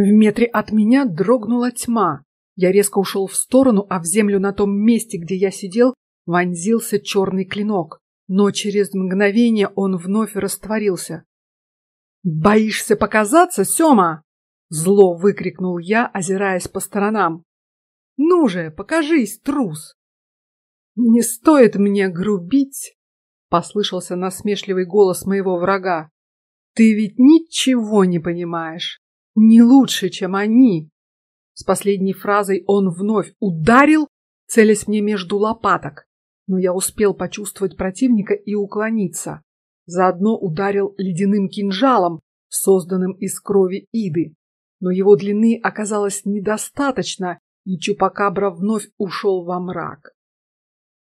В метре от меня дрогнула тьма. Я резко ушел в сторону, а в землю на том месте, где я сидел, вонзился черный клинок. Но через мгновение он вновь растворился. Боишься показаться, Сёма? Зло выкрикнул я, озираясь по сторонам. Ну же, покажись, трус! Не стоит мне грубить, послышался насмешливый голос моего врага. Ты ведь ничего не понимаешь, не лучше, чем они. С последней фразой он вновь ударил, целясь мне между лопаток, но я успел почувствовать противника и уклониться. Заодно ударил ледяным кинжалом, созданным из крови Иды, но его длины оказалось недостаточно, и Чупакабра вновь ушел во мрак.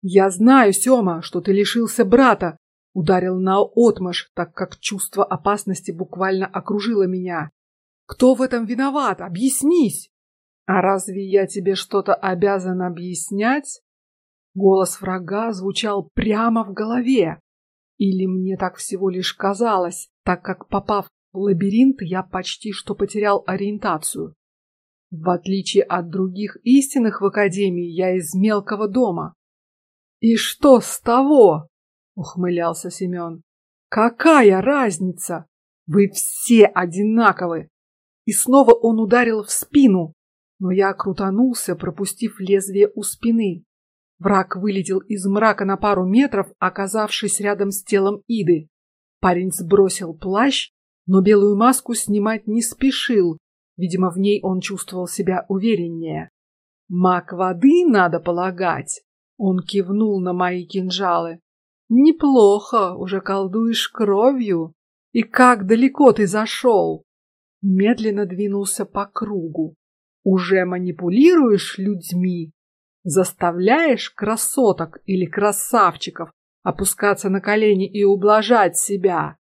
Я знаю, Сёма, что ты лишился брата, ударил на отмаш, так как чувство опасности буквально окружило меня. Кто в этом виноват? Объяснись. А разве я тебе что-то обязан объяснять? Голос врага звучал прямо в голове. Или мне так всего лишь казалось, так как попав в лабиринт, я почти что потерял ориентацию. В отличие от других истинных в академии, я из мелкого дома. И что с того? ухмылялся Семен. Какая разница? Вы все одинаковы. И снова он ударил в спину, но я крутанулся, пропустив лезвие у спины. Враг вылетел из мрака на пару метров, оказавшись рядом с телом Иды. Парень сбросил плащ, но белую маску снимать не спешил. Видимо, в ней он чувствовал себя увереннее. Маг воды, надо полагать. Он кивнул на мои кинжалы. Неплохо, уже колдуешь кровью. И как далеко ты зашел? Медленно двинулся по кругу. Уже манипулируешь людьми, заставляешь красоток или красавчиков опускаться на колени и ублажать себя.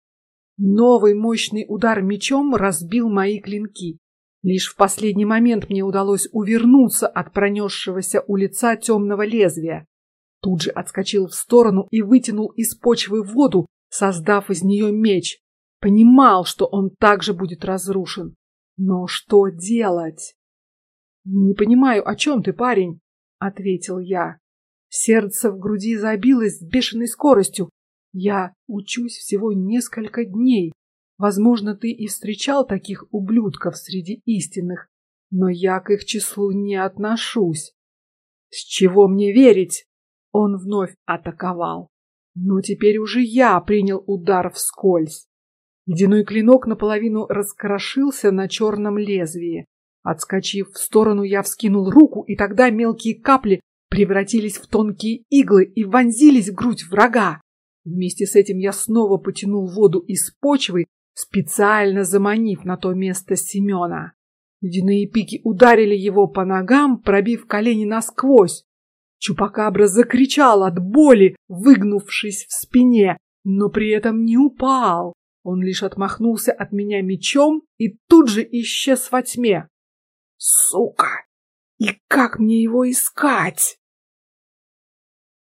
Новый мощный удар мечом разбил мои клинки. Лишь в последний момент мне удалось увернуться от пронесшегося у лица темного лезвия. Тут же отскочил в сторону и вытянул из почвы воду, создав из нее меч. Понимал, что он также будет разрушен. Но что делать? Не понимаю, о чем ты, парень, ответил я. Сердце в груди забилось с бешеной скоростью. Я учусь всего несколько дней. Возможно, ты и встречал таких ублюдков среди истинных, но я к их числу не отношусь. С чего мне верить? Он вновь атаковал. Но теперь уже я принял удар вскользь. Ледяной клинок наполовину раскрошился на черном лезвии. Отскочив в сторону, я вскинул руку, и тогда мелкие капли превратились в тонкие иглы и вонзились в грудь врага. Вместе с этим я снова потянул воду из почвы специально заманив на то место Семена. Ледяные пики ударили его по ногам, пробив колени насквозь. Чупакабра закричал от боли, выгнувшись в спине, но при этом не упал. Он лишь отмахнулся от меня мечом и тут же исчез во тьме. Сука! И как мне его искать?